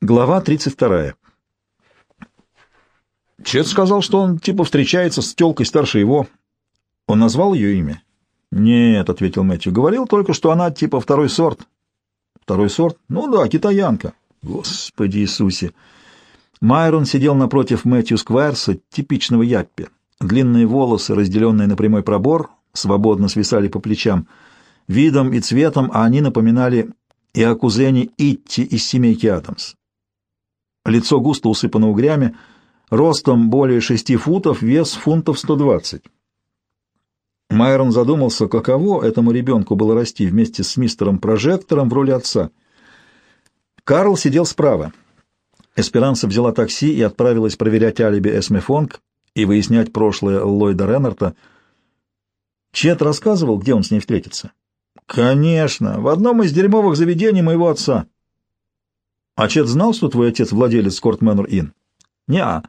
Глава 32. Чет сказал, что он типа встречается с тёлкой старше его. Он назвал ее имя? Нет, — ответил Мэтью. Говорил только, что она типа второй сорт. Второй сорт? Ну да, китаянка. Господи Иисусе! Майрон сидел напротив Мэтью Сквайрса, типичного яппи. Длинные волосы, разделенные на прямой пробор, свободно свисали по плечам. Видом и цветом они напоминали и о кузене Итти из семейки Адамс. Лицо густо усыпано угрями, ростом более шести футов, вес фунтов сто двадцать. Майрон задумался, каково этому ребенку было расти вместе с мистером Прожектором в роли отца. Карл сидел справа. Эсперанса взяла такси и отправилась проверять алиби Эсме Фонг и выяснять прошлое Ллойда Реннарта. Чет рассказывал, где он с ней встретится. «Конечно, в одном из дерьмовых заведений моего отца». А Чет знал, что твой отец владелец Корт Мэннер Инн? Не-а.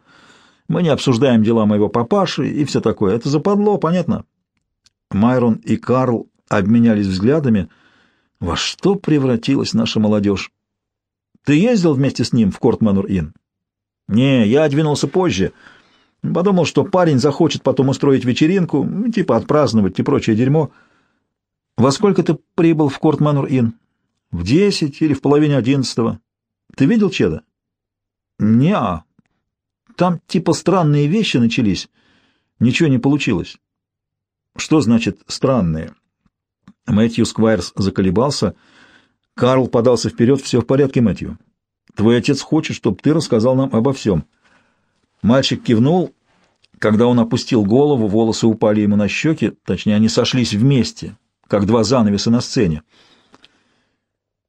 Мы не обсуждаем дела моего папаши и все такое. Это западло, понятно? Майрон и Карл обменялись взглядами. Во что превратилась наша молодежь? Ты ездил вместе с ним в Корт Мэннер Инн? Не, я двинулся позже. Подумал, что парень захочет потом устроить вечеринку, типа отпраздновать и прочее дерьмо. Во сколько ты прибыл в Корт Мэннер Инн? В десять или в половине одиннадцатого? Ты видел Чеда? Не-а. Там типа странные вещи начались. Ничего не получилось. Что значит «странные»? Мэтью Сквайрс заколебался. Карл подался вперед. Все в порядке, Мэтью. Твой отец хочет, чтобы ты рассказал нам обо всем. Мальчик кивнул. Когда он опустил голову, волосы упали ему на щеки, точнее, они сошлись вместе, как два занавеса на сцене.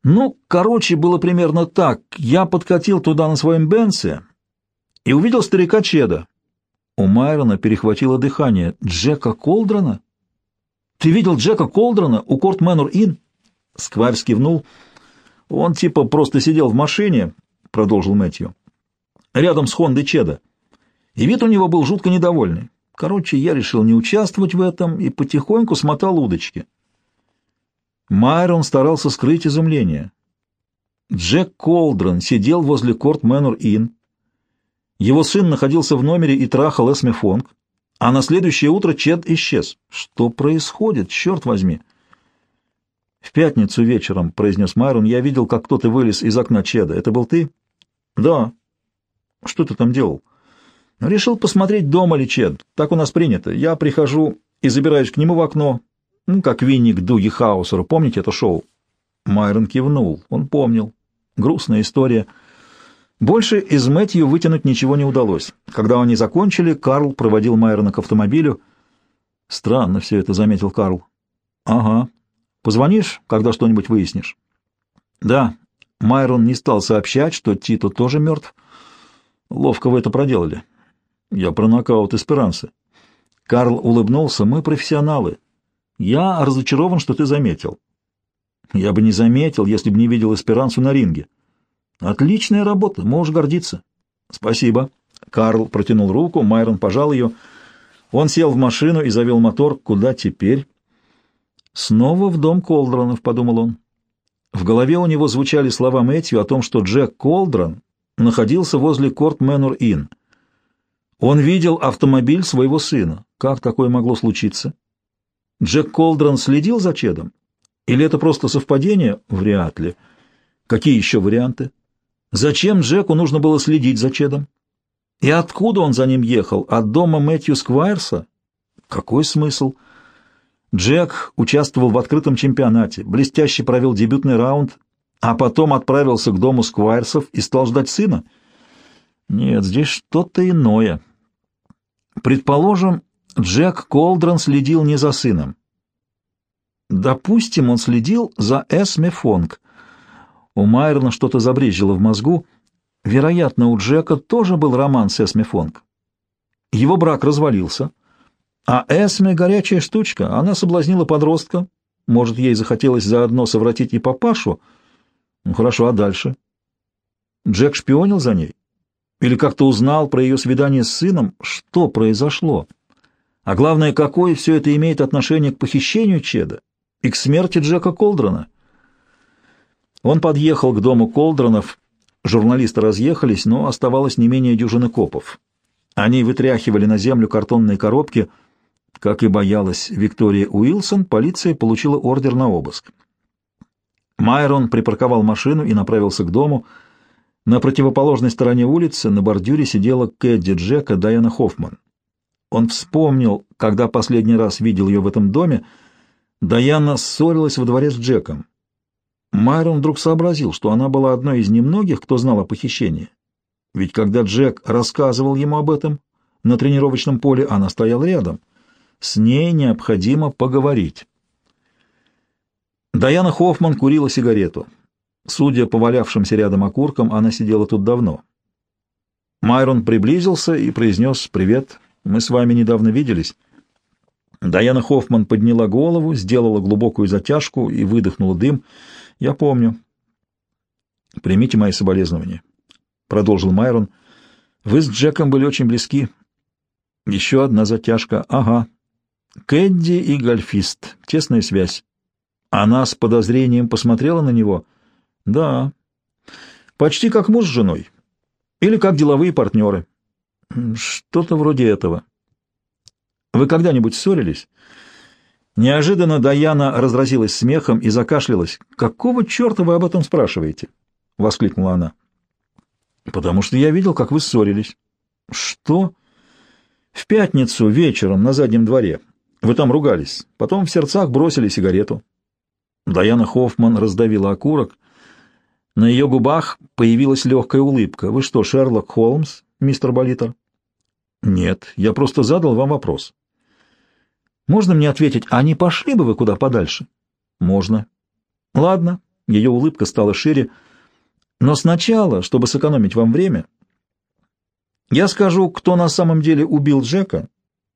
Ну, короче, было примерно так. Я подкатил туда на своем Бенце и увидел старика Чеда. У Майрона перехватило дыхание. Джека Колдрона? Ты видел Джека Колдрона у Корт Мэннер Inn? Скварь кивнул. Он типа просто сидел в машине, продолжил Мэтью, рядом с Хондой Чеда. И вид у него был жутко недовольный. Короче, я решил не участвовать в этом и потихоньку смотал удочки. Майрон старался скрыть изумление. Джек Колдрон сидел возле Корт Мэннер Инн. Его сын находился в номере и трахал Эсме Фонг, а на следующее утро Чед исчез. Что происходит, черт возьми? В пятницу вечером, — произнес Майрон, — я видел, как кто-то вылез из окна Чеда. Это был ты? Да. Что ты там делал? Решил посмотреть, дома ли Чед. Так у нас принято. Я прихожу и забираюсь к нему в окно, ну, как Винни к Дуги Хаусеру. Помните это шоу? Майрон кивнул. Он помнил. Грустная история. Больше из Мэтью вытянуть ничего не удалось. Когда они закончили, Карл проводил Майрона к автомобилю. «Странно все это», — заметил Карл. «Ага. Позвонишь, когда что-нибудь выяснишь?» «Да». Майрон не стал сообщать, что Тито тоже мертв. Ловко вы это проделали. Я про нокаут Эсперанцы. Карл улыбнулся. Мы профессионалы. Я разочарован, что ты заметил. Я бы не заметил, если бы не видел эсперансу на ринге. Отличная работа, можешь гордиться. Спасибо. Карл протянул руку, Майрон пожал ее. Он сел в машину и завел мотор. Куда теперь? Снова в дом Колдронов, подумал он. В голове у него звучали слова Мэтью о том, что Джек Колдрон находился возле Корт Мэннер Инн. Он видел автомобиль своего сына. Как такое могло случиться? Джек Колдрон следил за Чедом? Или это просто совпадение? Вряд ли. Какие еще варианты? Зачем Джеку нужно было следить за Чедом? И откуда он за ним ехал? От дома Мэтью Сквайрса? Какой смысл? Джек участвовал в открытом чемпионате, блестяще провел дебютный раунд, а потом отправился к дому Сквайрсов и стал ждать сына? Нет, здесь что-то иное. Предположим, Джек Колдрон следил не за сыном. Допустим, он следил за Эсме Фонг. У Майрона что-то забрежило в мозгу. Вероятно, у Джека тоже был роман с Эсме Фонг. Его брак развалился. А Эсме — горячая штучка. Она соблазнила подростка. Может, ей захотелось заодно совратить и папашу? Ну, хорошо, а дальше? Джек шпионил за ней? Или как-то узнал про ее свидание с сыном? Что произошло? А главное, какое все это имеет отношение к похищению Чеда и к смерти Джека Колдрона? Он подъехал к дому Колдронов Журналисты разъехались, но оставалось не менее дюжины копов. Они вытряхивали на землю картонные коробки. Как и боялась Виктория Уилсон, полиция получила ордер на обыск. Майрон припарковал машину и направился к дому. На противоположной стороне улицы на бордюре сидела Кэдди Джека Дайана Хоффман. Он вспомнил, когда последний раз видел ее в этом доме, Даяна ссорилась во дворе с Джеком. Майрон вдруг сообразил, что она была одной из немногих, кто знал о похищении. Ведь когда Джек рассказывал ему об этом на тренировочном поле, она стояла рядом. С ней необходимо поговорить. Даяна Хоффман курила сигарету. Судя по валявшимся рядом окуркам, она сидела тут давно. Майрон приблизился и произнес «Привет, мы с вами недавно виделись». Даяна Хоффман подняла голову, сделала глубокую затяжку и выдохнула дым. «Я помню». «Примите мои соболезнования», — продолжил Майрон. «Вы с Джеком были очень близки». «Еще одна затяжка. Ага. Кэдди и гольфист. Тесная связь. Она с подозрением посмотрела на него. Да, почти как муж с женой. Или как деловые партнеры. Что-то вроде этого. Вы когда-нибудь ссорились? Неожиданно Даяна разразилась смехом и закашлялась. «Какого черта вы об этом спрашиваете?» — воскликнула она. «Потому что я видел, как вы ссорились». «Что?» «В пятницу вечером на заднем дворе. Вы там ругались. Потом в сердцах бросили сигарету. Даяна Хоффман раздавила окурок. На ее губах появилась легкая улыбка. «Вы что, Шерлок Холмс, мистер Болитер?» «Нет, я просто задал вам вопрос». «Можно мне ответить, а не пошли бы вы куда подальше?» «Можно». «Ладно». Ее улыбка стала шире. «Но сначала, чтобы сэкономить вам время, я скажу, кто на самом деле убил Джека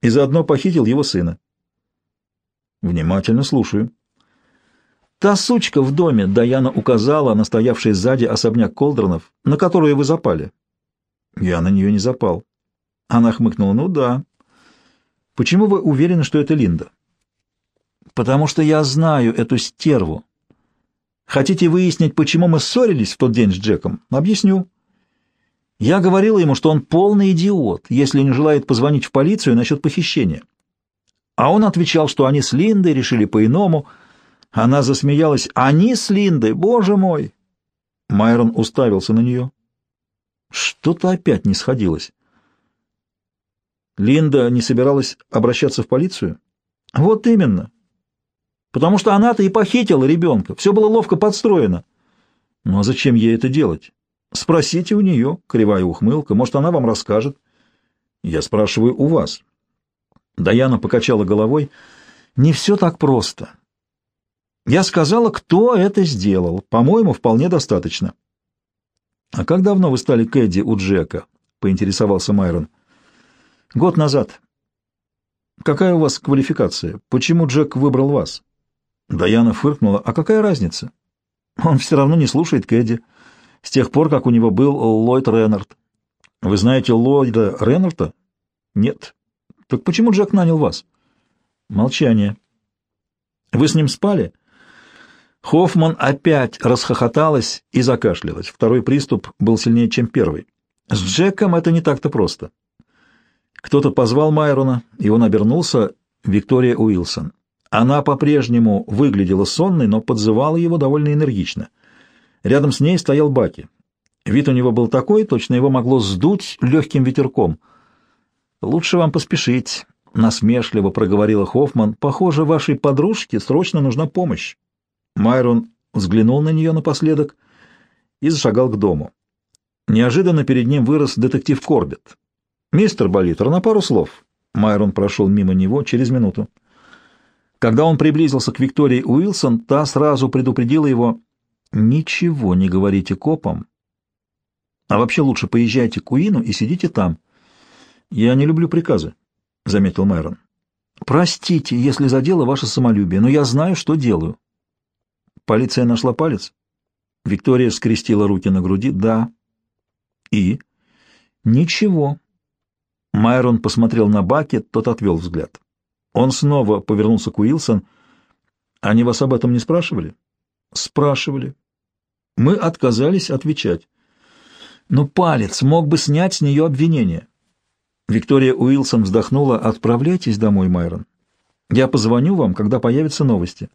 и заодно похитил его сына». «Внимательно слушаю». Та сучка в доме, Даяна указала на стоявший сзади особняк Колдронов, на которую вы запали. Я на нее не запал. Она хмыкнула. Ну да. Почему вы уверены, что это Линда? Потому что я знаю эту стерву. Хотите выяснить, почему мы ссорились в тот день с Джеком? Объясню. Я говорила ему, что он полный идиот, если не желает позвонить в полицию насчет похищения. А он отвечал, что они с Линдой решили по-иному — она засмеялась. «Они с Линдой, боже мой!» Майрон уставился на нее. Что-то опять не сходилось. Линда не собиралась обращаться в полицию? Вот именно. Потому что она-то и похитила ребенка. Все было ловко подстроено. Ну а зачем ей это делать? Спросите у нее, кривая ухмылка. Может, она вам расскажет. Я спрашиваю у вас. Даяна покачала головой. Не все так просто. Я сказала, кто это сделал. По-моему, вполне достаточно. — А как давно вы стали Кэдди у Джека? — поинтересовался Майрон. — Год назад. — Какая у вас квалификация? Почему Джек выбрал вас? Даяна фыркнула. — А какая разница? Он все равно не слушает Кэдди. С тех пор, как у него был Ллойд Реннард. Вы знаете Ллойда Реннарда? Нет. Так почему Джек нанял вас? Молчание. Вы с ним спали? — Хоффман опять расхохоталась и закашлялась. Второй приступ был сильнее, чем первый. С Джеком это не так-то просто. Кто-то позвал Майрона, и он обернулся. Виктория Уилсон. Она по-прежнему выглядела сонной, но подзывала его довольно энергично. Рядом с ней стоял Баки. Вид у него был такой, точно его могло сдуть легким ветерком. «Лучше вам поспешить», — насмешливо проговорила Хоффман. «Похоже, вашей подружке срочно нужна помощь». Майрон взглянул на нее напоследок и зашагал к дому. Неожиданно перед ним вырос детектив Корбет. «Мистер Болитер, на пару слов». Майрон прошел мимо него через минуту. Когда он приблизился к Виктории Уилсон, та сразу предупредила его «Ничего не говорите копам, а вообще лучше поезжайте к Уину и сидите там». «Я не люблю приказы», — заметил Майрон. «Простите, если задело ваше самолюбие, но я знаю, что делаю. Полиция нашла палец? Виктория скрестила руки на груди. Да. И? Ничего. Майрон посмотрел на Баки, тот отвел взгляд. Он снова повернулся к Уилсон. Они вас об этом не спрашивали? Спрашивали. Мы отказались отвечать. Но палец мог бы снять с нее обвинение. Виктория Уилсон вздохнула. «Отправляйтесь домой, Майрон. Я позвоню вам, когда появятся новости».